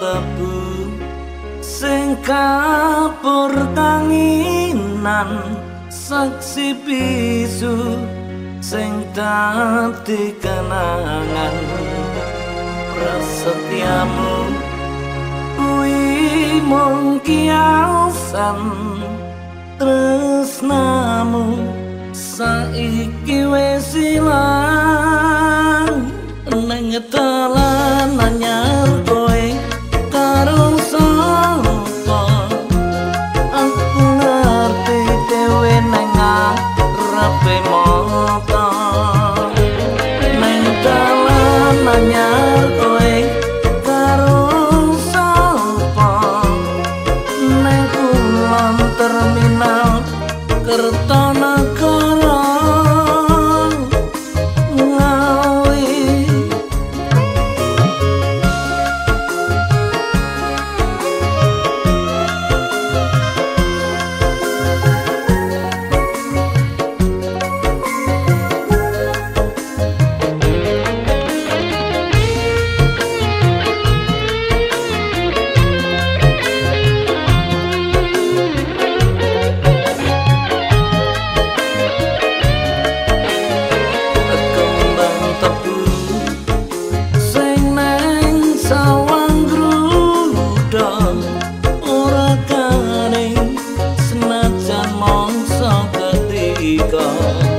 tebu sing kapur kanginan saksi bisu sing dadi kenangan. Prasetyamu kuwi mung kiasan tresnamu saiki wis ilang. Nang telan anyar Terminal Kertas gone.